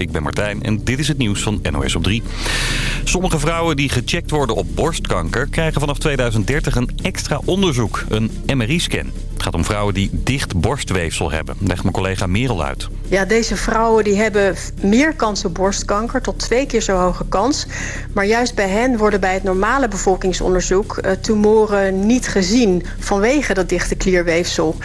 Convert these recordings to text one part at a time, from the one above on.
Ik ben Martijn en dit is het nieuws van NOS op 3. Sommige vrouwen die gecheckt worden op borstkanker... krijgen vanaf 2030 een extra onderzoek, een MRI-scan. Het gaat om vrouwen die dicht borstweefsel hebben. Legt mijn collega Merel uit. Ja, deze vrouwen die hebben meer kans op borstkanker, tot twee keer zo hoge kans. Maar juist bij hen worden bij het normale bevolkingsonderzoek... Uh, tumoren niet gezien vanwege dat dichte klierweefsel.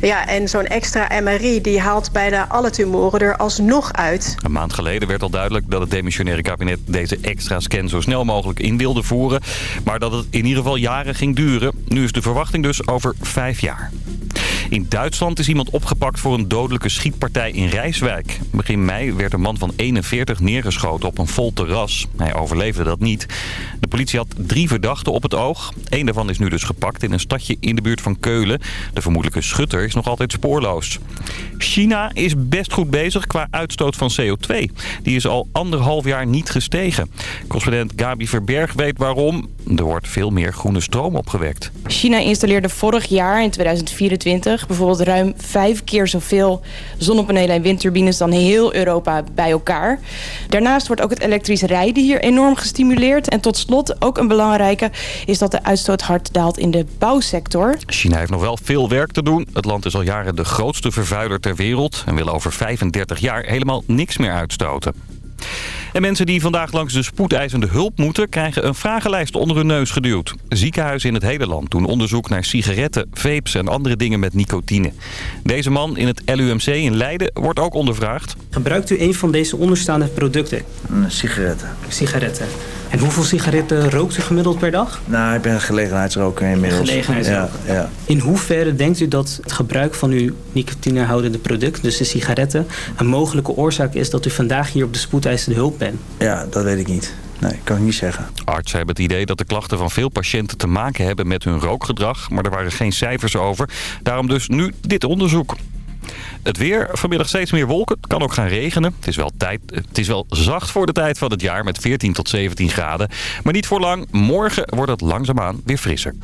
Ja, en zo'n extra MRI die haalt bijna alle tumoren er alsnog uit. Een maand geleden werd al duidelijk dat het demissionaire kabinet deze extra scan zo snel mogelijk in wilde voeren. Maar dat het in ieder geval jaren ging duren. Nu is de verwachting dus over vijf jaar. In Duitsland is iemand opgepakt voor een dodelijke schietpartij in Rijswijk. Begin mei werd een man van 41 neergeschoten op een vol terras. Hij overleefde dat niet. De politie had drie verdachten op het oog. Eén daarvan is nu dus gepakt in een stadje in de buurt van Keulen. De vermoedelijke schutter is nog altijd spoorloos. China is best goed bezig qua uitstoot van CO2. Die is al anderhalf jaar niet gestegen. Correspondent Gabi Verberg weet waarom. Er wordt veel meer groene stroom opgewekt. China installeerde vorig jaar in 2024 bijvoorbeeld ruim vijf keer zoveel zonnepanelen en windturbines dan heel Europa bij elkaar. Daarnaast wordt ook het elektrisch rijden hier enorm gestimuleerd. En tot slot, ook een belangrijke, is dat de uitstoot hard daalt in de bouwsector. China heeft nog wel veel werk te doen. Het land is al jaren de grootste vervuiler ter wereld en wil over 35 jaar helemaal niks meer uitstoten. En mensen die vandaag langs de spoedeisende hulp moeten... krijgen een vragenlijst onder hun neus geduwd. Ziekenhuizen in het hele land doen onderzoek naar sigaretten, vapes en andere dingen met nicotine. Deze man in het LUMC in Leiden wordt ook ondervraagd. Gebruikt u een van deze onderstaande producten? Sigaretten. Sigaretten. En hoeveel sigaretten rookt u gemiddeld per dag? Nou, ik ben gelegenheidsroker inmiddels. Gelegenheidsroker. Ja, ja. In hoeverre denkt u dat het gebruik van uw nicotinehoudende product, dus de sigaretten, een mogelijke oorzaak is dat u vandaag hier op de spoedeisende hulp bent? Ja, dat weet ik niet. Nee, kan ik niet zeggen. Artsen hebben het idee dat de klachten van veel patiënten te maken hebben met hun rookgedrag. Maar er waren geen cijfers over. Daarom dus nu dit onderzoek. Het weer, vanmiddag steeds meer wolken. Het kan ook gaan regenen. Het is, wel tijd, het is wel zacht voor de tijd van het jaar met 14 tot 17 graden. Maar niet voor lang. Morgen wordt het langzaamaan weer frisser.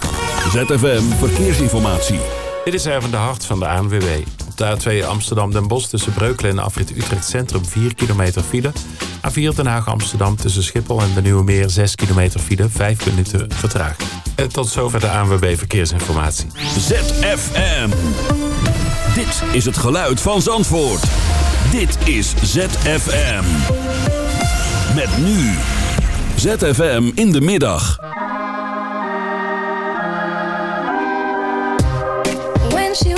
ZFM Verkeersinformatie. Dit is even de hart van de ANWB. Op de A2 Amsterdam-Den Bosch tussen Breukelen en Afrit Utrecht Centrum 4 kilometer file. A4 Den Haag-Amsterdam tussen Schiphol en de Nieuwe Meer 6 kilometer file. 5 minuten vertraging. En tot zover de ANWB Verkeersinformatie. ZFM. Dit is het geluid van Zandvoort. Dit is ZFM. Met nu. ZFM in de middag.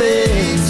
faces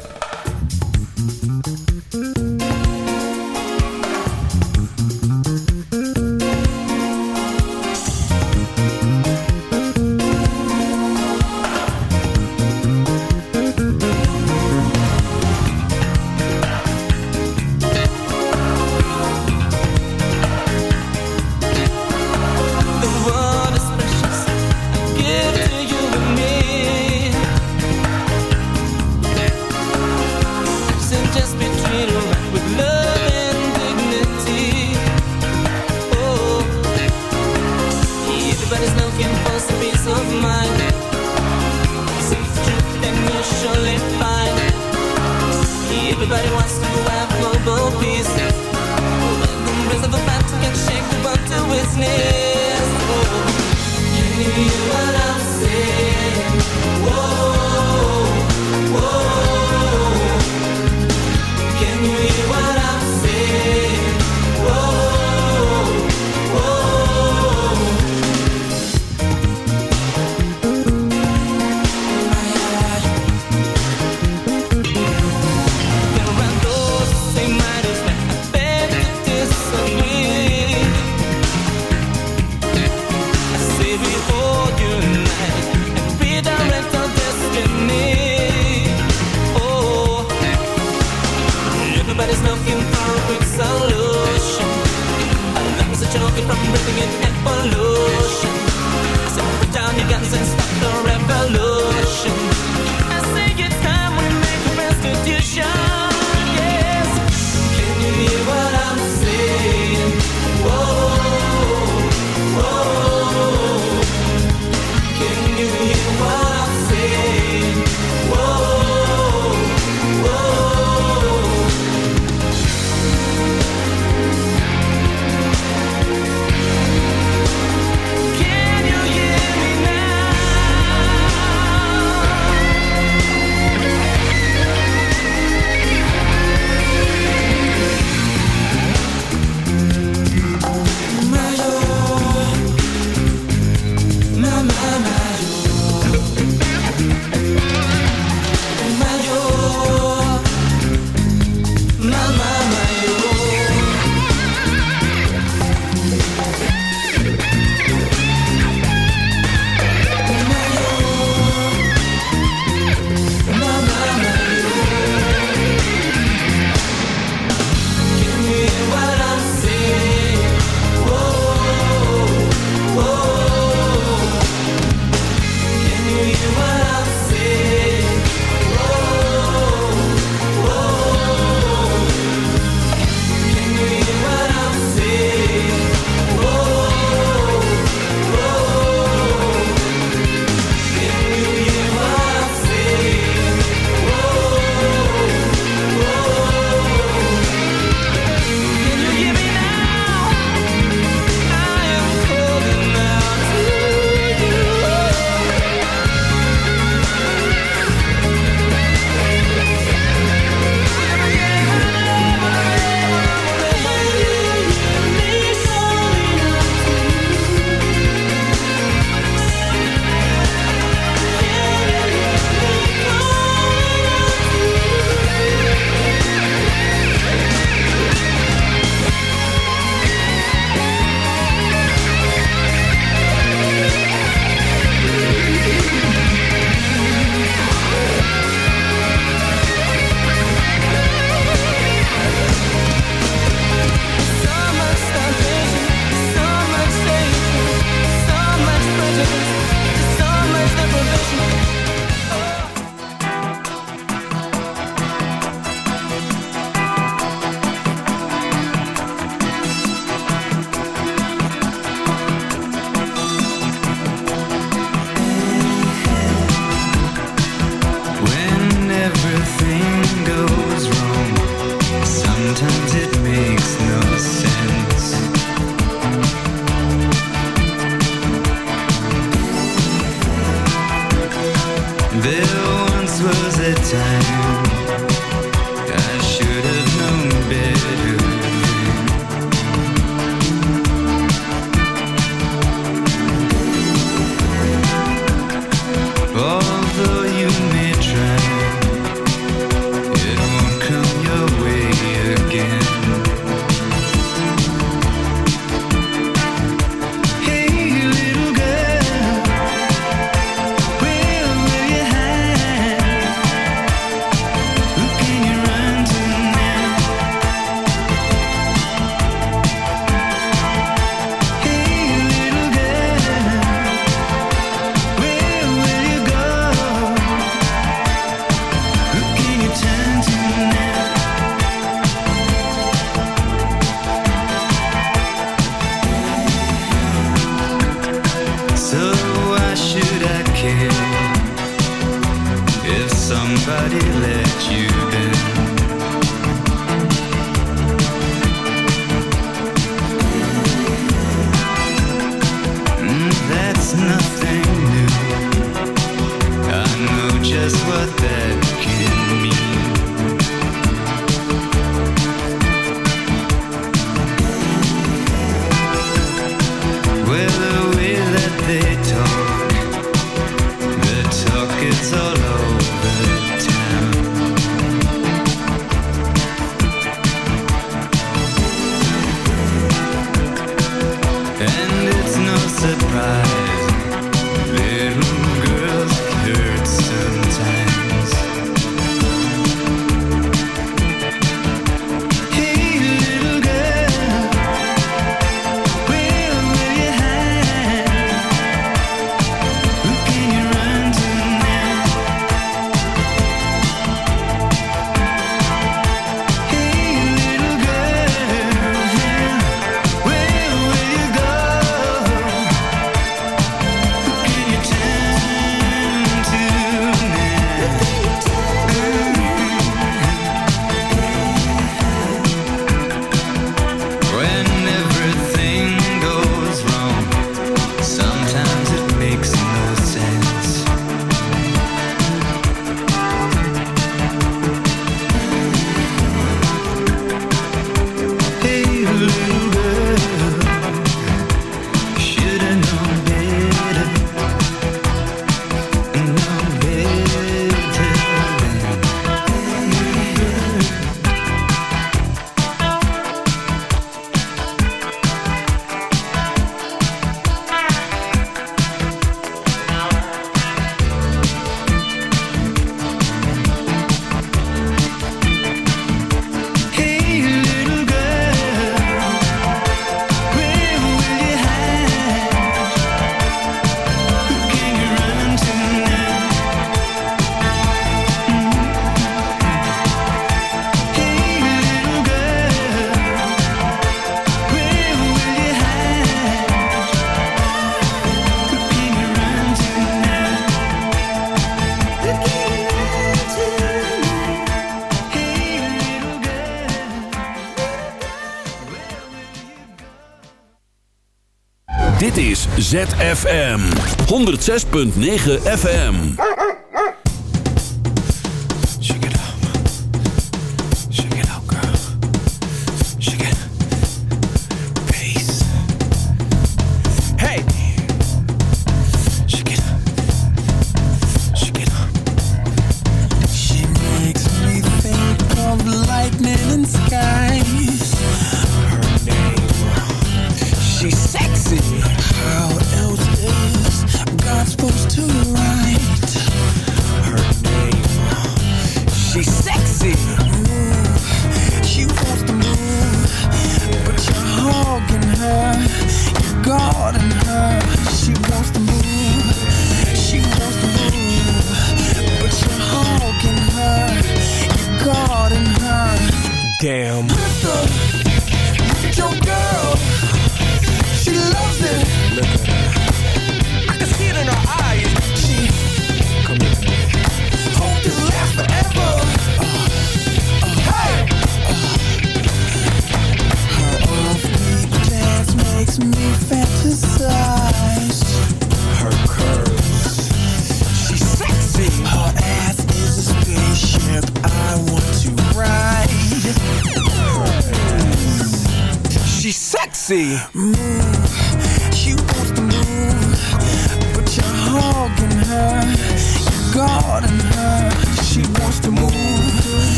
ZFM 106.9 FM.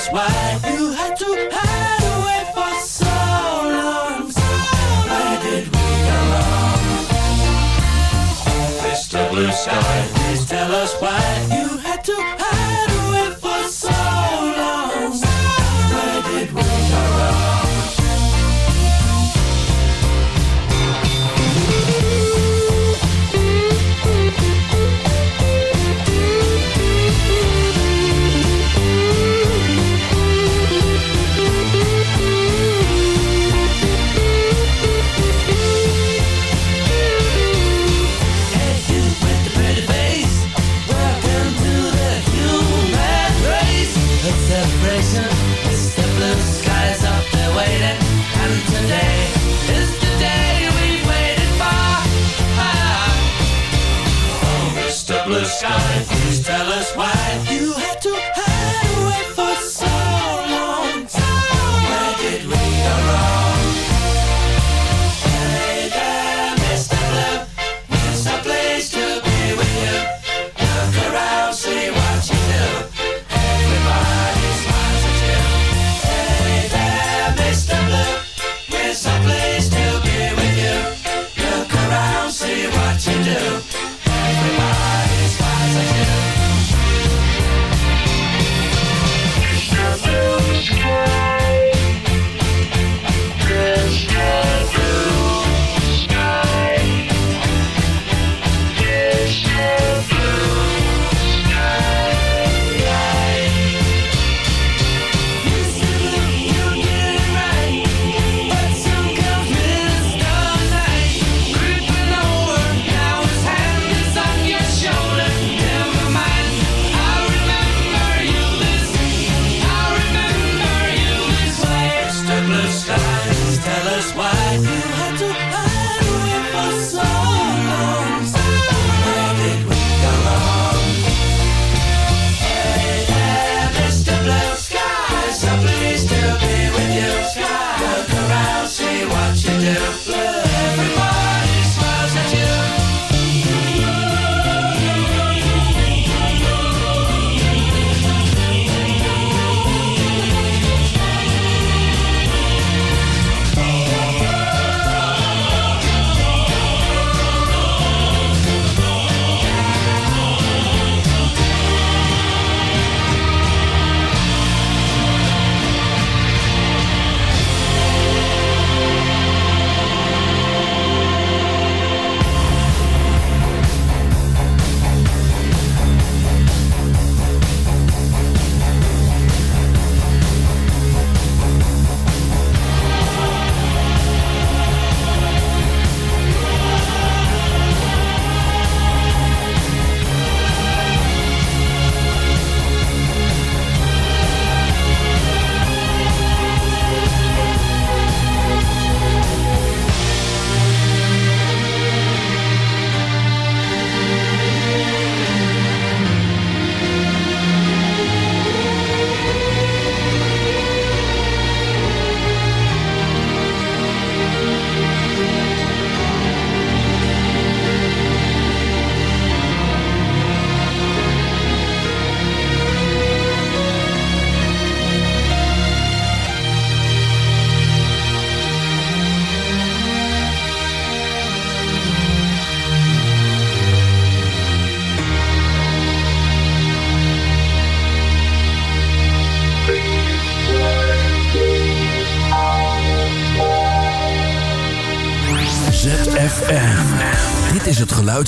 was why you had to hide away for so long. So long. Where did we go wrong? Mr. Blue Sky, please tell us why.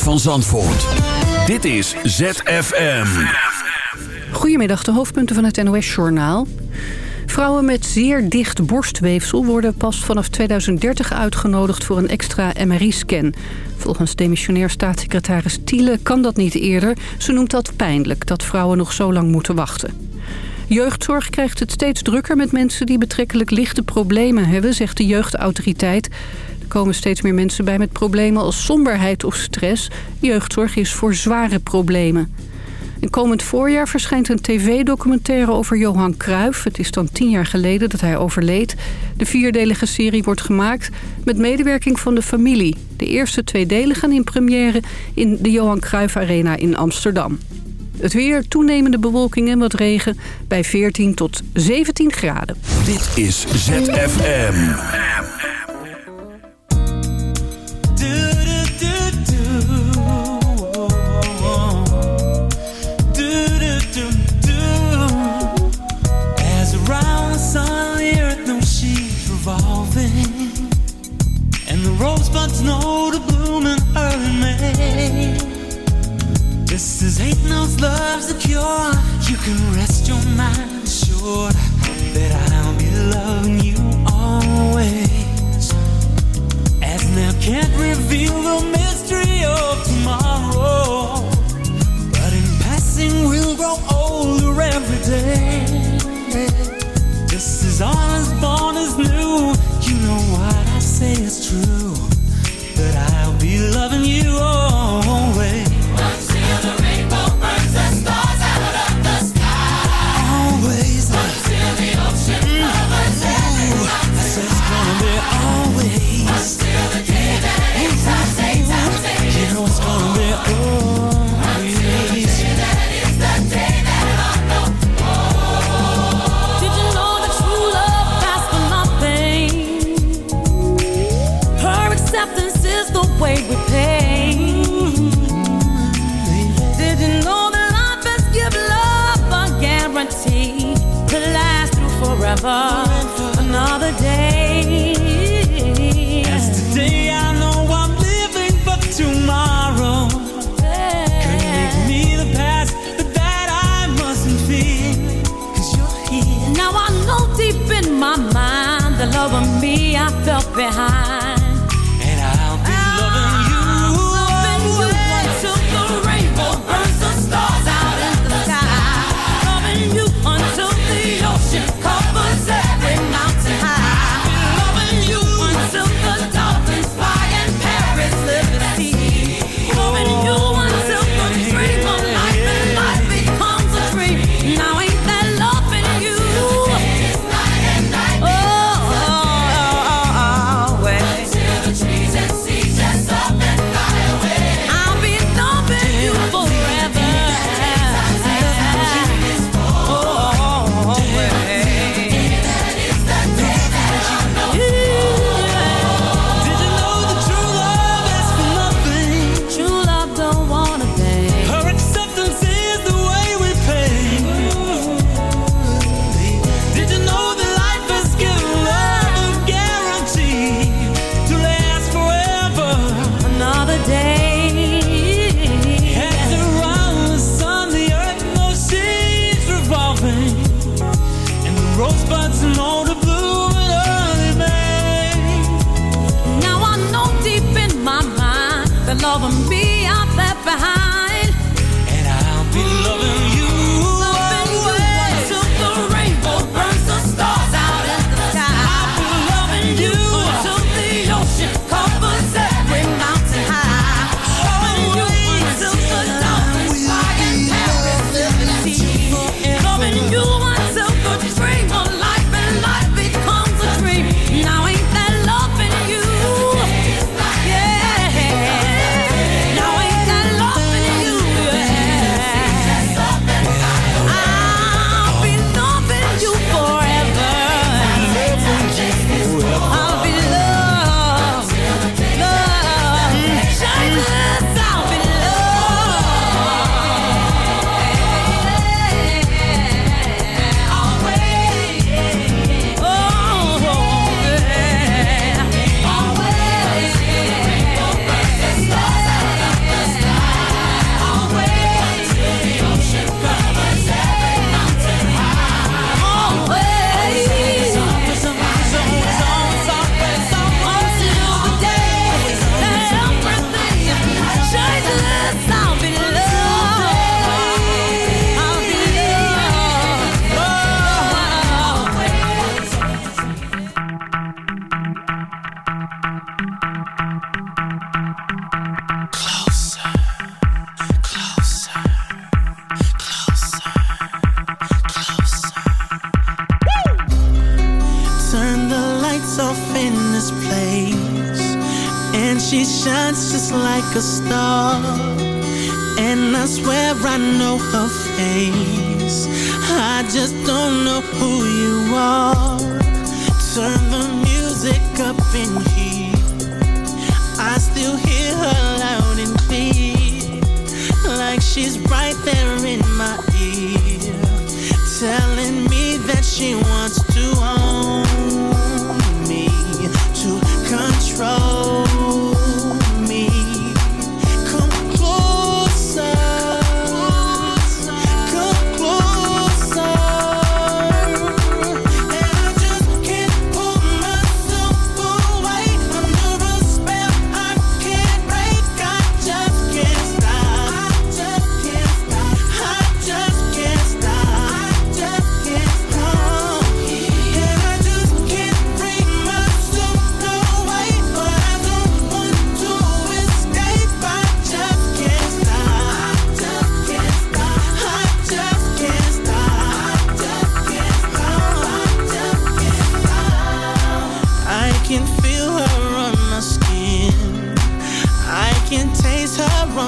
Van Zandvoort. Dit is ZFM. Goedemiddag, de hoofdpunten van het NOS-journaal. Vrouwen met zeer dicht borstweefsel worden pas vanaf 2030 uitgenodigd voor een extra MRI-scan. Volgens demissionair staatssecretaris Tiele kan dat niet eerder. Ze noemt dat pijnlijk, dat vrouwen nog zo lang moeten wachten. Jeugdzorg krijgt het steeds drukker met mensen die betrekkelijk lichte problemen hebben, zegt de jeugdautoriteit. Komen steeds meer mensen bij met problemen als somberheid of stress. Jeugdzorg is voor zware problemen. En komend voorjaar verschijnt een tv-documentaire over Johan Cruijff. Het is dan tien jaar geleden dat hij overleed. De vierdelige serie wordt gemaakt met medewerking van de familie. De eerste twee delen gaan in première in de Johan Cruijff Arena in Amsterdam. Het weer, toenemende bewolking en wat regen bij 14 tot 17 graden. Dit is ZFM. This is ain't no love's the cure. You can rest your mind assured that I'll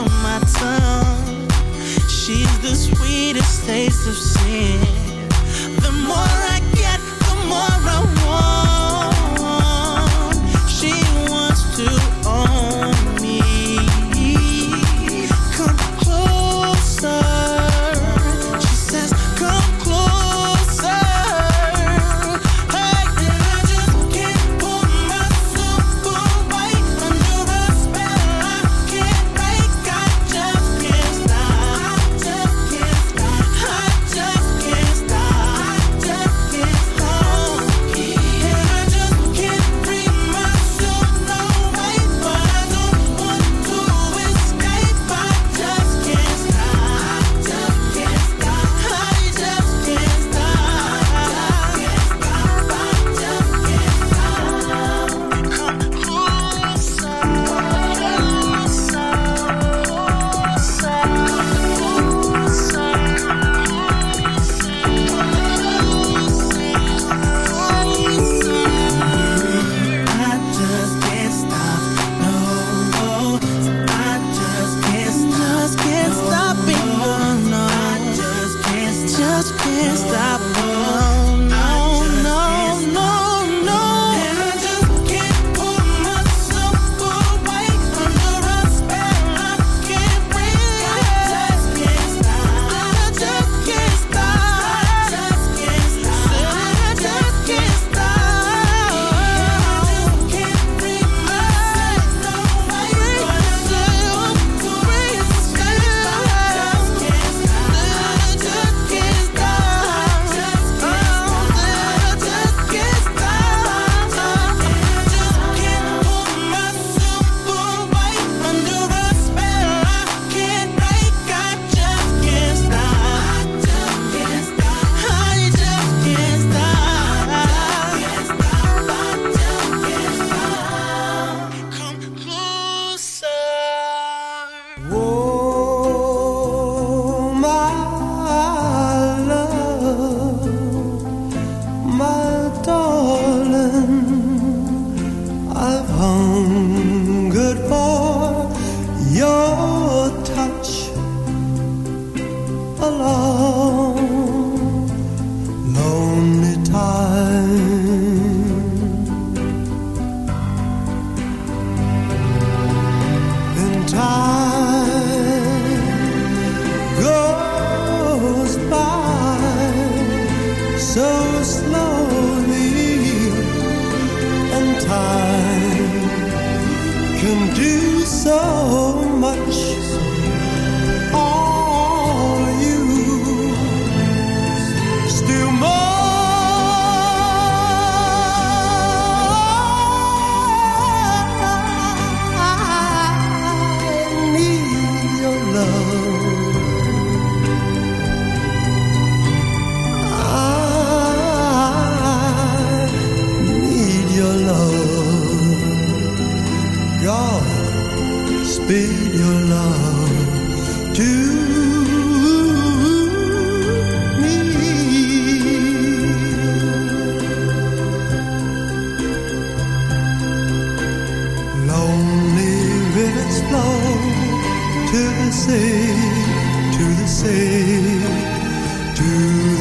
on my tongue. She's the sweetest taste of sin. The more I get, the more I want. the sea, to the sea, to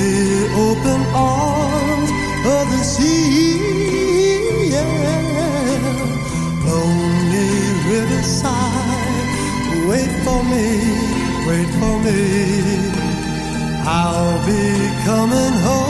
the open arms of the sea. Yeah. Lonely riverside, wait for me, wait for me. I'll be coming home.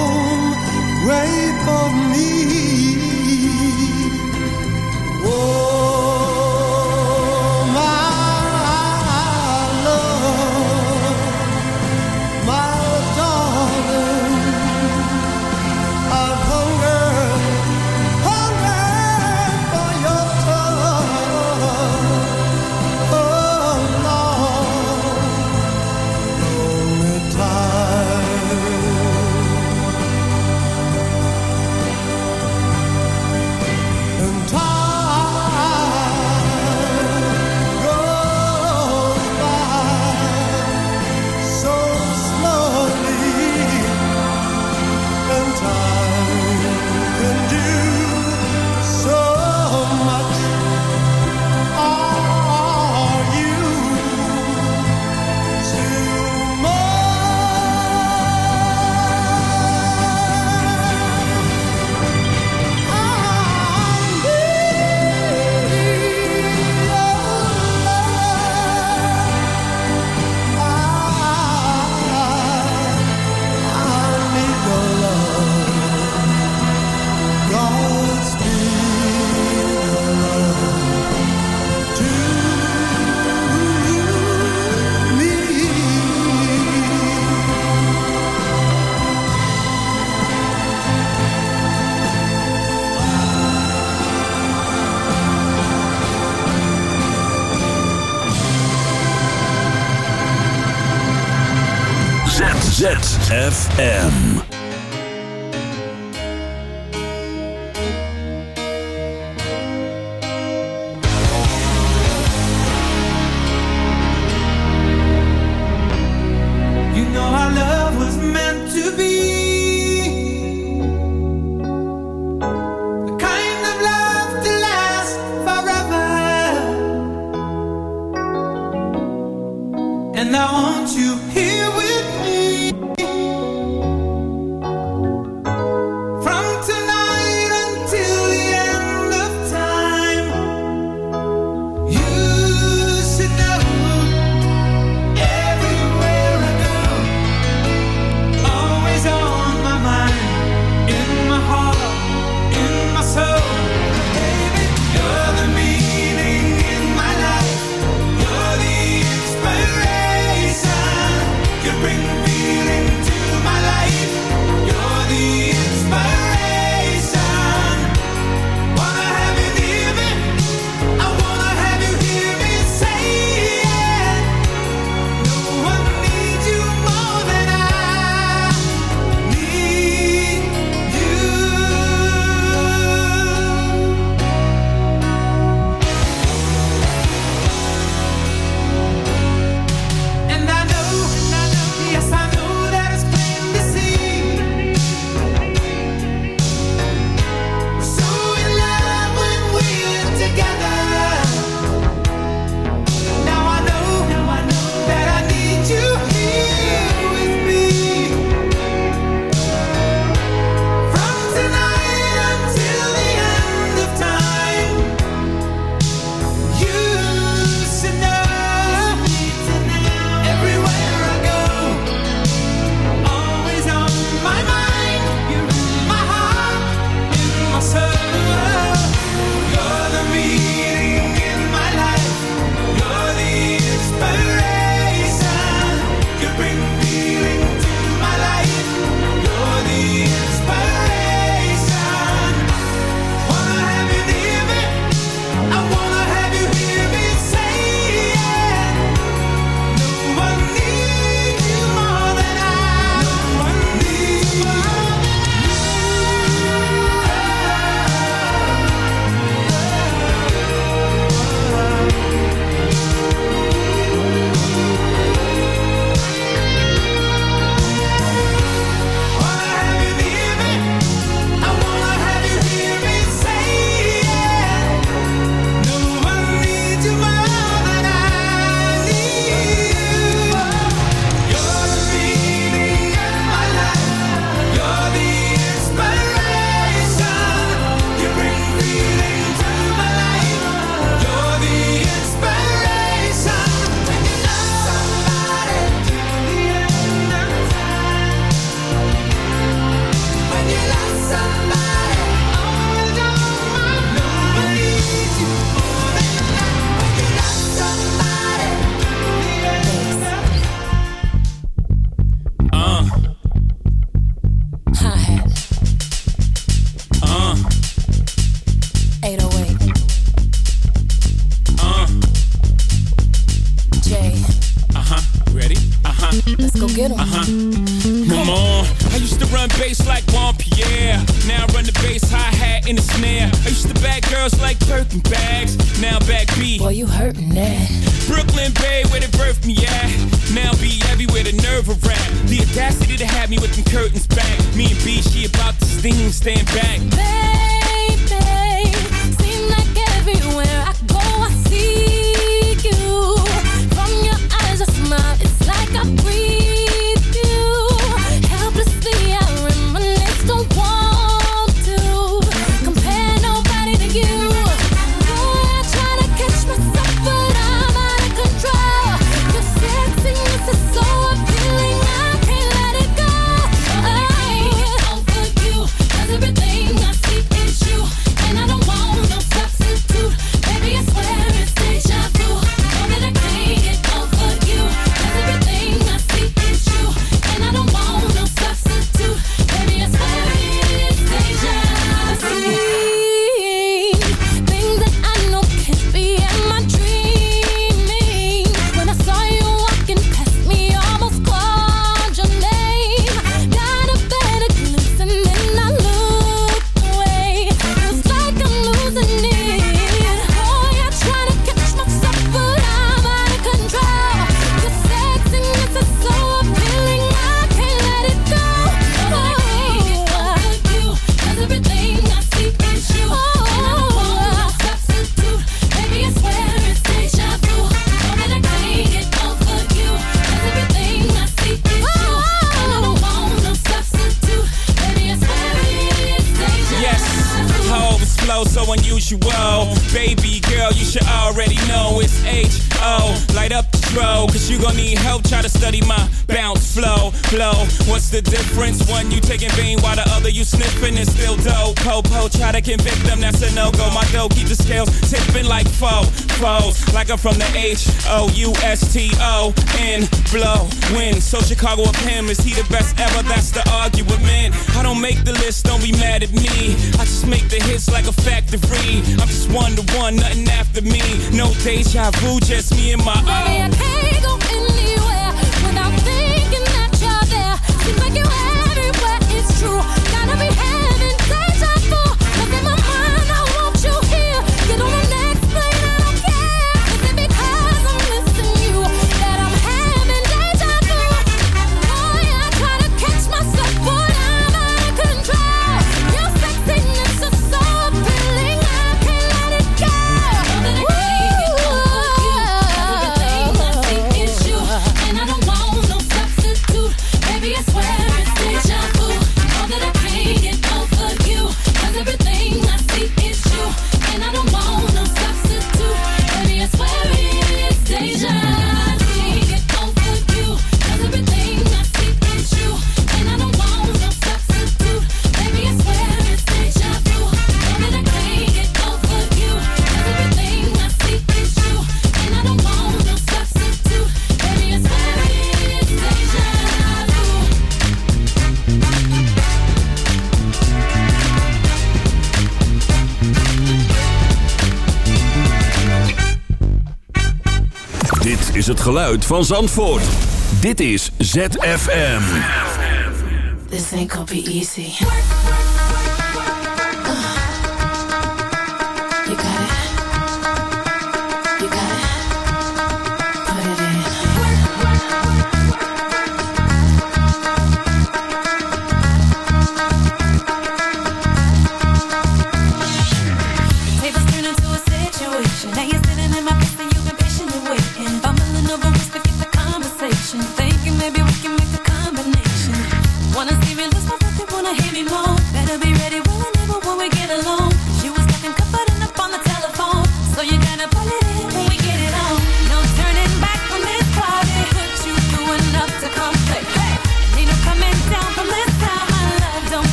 ZFM. you. Baby girl, you should already know it's H oh, light up the throw. Cause you gon' need help, try to study my bounce flow, flow. What's the difference? One you taking vein while the other you sniffing and still dope. Popo, try to convict them, that's a no go. My dough keep the scales tipping like foe, foes. Like I'm from the H O U S T O N, blow, win. So Chicago up him, is he the best ever? That's the argument. I don't make the list, don't be mad at me. I just make the hits like a factory. I'm just one to one, nothing after me. No deja vu, just me in my own. Anywhere, like everywhere. It's true, gotta be happy. is het geluid van Zandvoort. Dit is ZFM. This ain't gonna be easy.